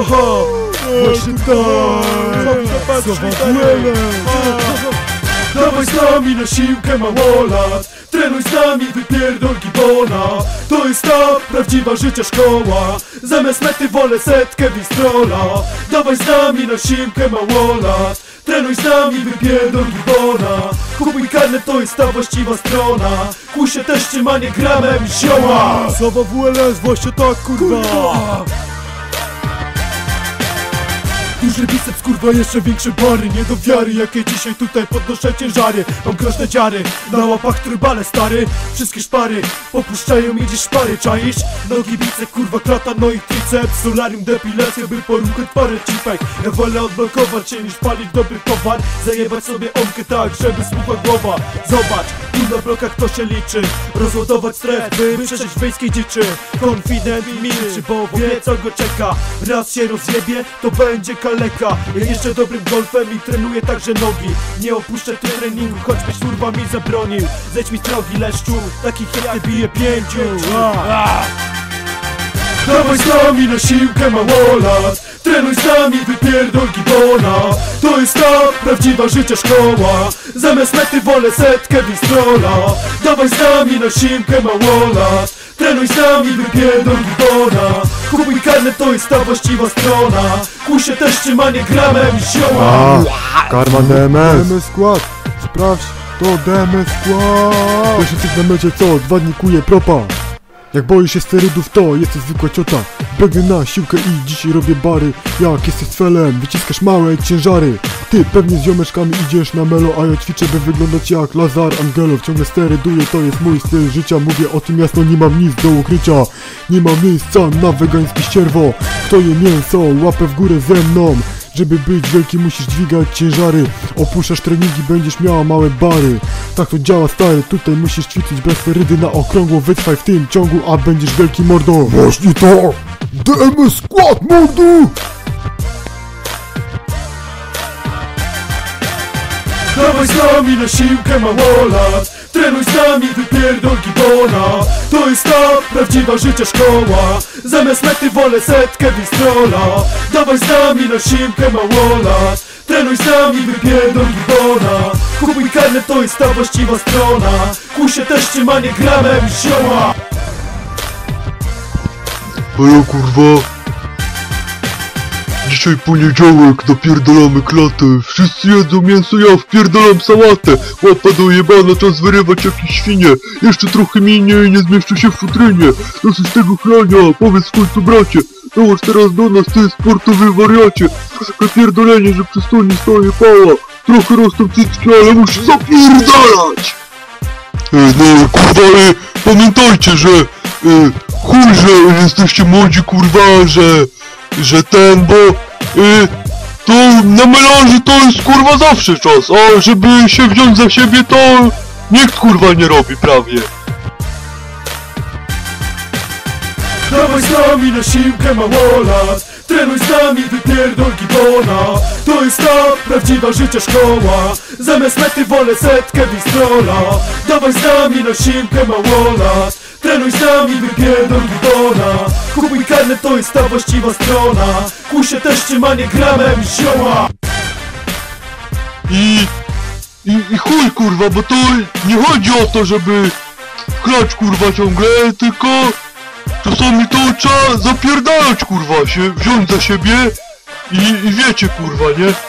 Aha, właśnie tak. WLS. Dawaj z nami na siłkę małolat Trenuj z nami, wypierdol gibona! To jest ta prawdziwa życia szkoła! Zamiast mety wolę setkę bistrola! Dawaj z nami na siłkę małolat Trenuj z nami, wypierdol gibona! Kupuj karnet, to jest ta właściwa strona! Kłuj się też trzymanie gramem zioła! Słowa WLS, właśnie tak kurwa kurwa, jeszcze większe bary Nie do wiary, jakie dzisiaj tutaj podnoszę ciężary. Mam groźne dziary, na łapach trybale stary. Wszystkie szpary, popuszczają mi dziś szpary, czaisz? Nogi, bice, kurwa, klata, no i triceps. Solarium, depilacja, by poruchać parę cipek Ja wolę odblokować się niż palić dobry towar. Zajebać sobie omkę tak, żeby słucha głowa. Zobacz, tu na blokach to się liczy. Rozładować stres, by przeżyć wiejskiej dziczy. Confident milczy, bo wie co go czeka. Raz się rozjebie, to będzie kaleka jeszcze dobrym golfem i trenuję także nogi Nie opuszczę tych treningu, choćbyś kurwa mi zabronił Zejdź mi z drogi leszczu, takich jak ty bije pięciu A! Dawaj z nami na siłkę małolat Trenuj z nami, wypierdol gibona. To jest ta prawdziwa życia szkoła. Zamiast mety wolę setkę bistrola. Dawaj z nami na siłkę małolat Trenuj z nami, wypierdol gibona. Kupuj karnet, to jest ta właściwa strona. Kłuj się też trzymanie gramem zioła. A, karma DMS. DMS skład, sprawdź, to DMS skład. Pierwszy cyk na mecie co, dwa dni kuje propa Jak boisz się sterydów to, jesteś zwykła ciota. Biegnę na siłkę i dzisiaj robię bary. Jak jesteś felem, wyciskasz małe ciężary. Ty pewnie z ziomeczkami idziesz na melo A ja ćwiczę by wyglądać jak Lazar Angelow. Ciągle steryduję, to jest mój styl życia. Mówię o tym jasno, nie mam nic do ukrycia. Nie ma miejsca na wegańskie ścierwo. Kto je mięso, łapę w górę ze mną żeby być wielki musisz dźwigać ciężary. Opuszczasz treningi, będziesz miała małe bary. Tak to działa stary, tutaj musisz ćwiczyć bez ferydy na okrągło. Wytrwaj w tym ciągu, a będziesz wielki mordo. Właśnie to! DMS skład mordu! Dawaj z nami na siłkę małolat Trenuj z nami, wypierdol gibona To jest ta prawdziwa życia szkoła. Zamiast mety wolę setkę bistrola. Dawaj z nami na siłkę małolat Trenuj z nami, wypierdol gibona Kupuj karnet, to jest ta właściwa strona. Kłuj się też trzymanie gramem zioła. Halo kurwa. Dzisiaj poniedziałek, napierdolamy klatę. Wszyscy jedzą mięso, ja wpierdolam sałatę. Łapa dojebana, czas wyrywać jakieś świnie. Jeszcze trochę minie i nie zmieszczę się w futrynie. Dosyć tego chlania, powiedz w końcu bracie. Dołącz teraz do nas, ty sportowy wariacie. Napierdolenie, że przy stronie stoi pała. Trochę rosną cycki, ale muszę zapierdalać. E, No kurwa, e, pamiętajcie, że e, chuj, że jesteście młodzi kurwa, że, że ten, bo e, to na melanży to jest kurwa zawsze czas, a żeby się wziąć za siebie to nikt kurwa nie robi prawie. Dawaj z nami na siłkę małolat Trenuj z nami, wypierdol gibona. To jest ta prawdziwa życia szkoła. Zamiast mety wolę setkę bistrola Dawaj z nami na siłkę małolat Trenuj z nami, wypierdol gibona Kupuj karnet, to jest ta właściwa strona. Kłuj się też trzymanie gramem zioła. I, i, i chuj kurwa, bo to nie chodzi o to, żeby chlać kurwa ciągle, tylko czasami to trzeba zapierdalać kurwa się, wziąć za siebie i, i wiecie kurwa, nie?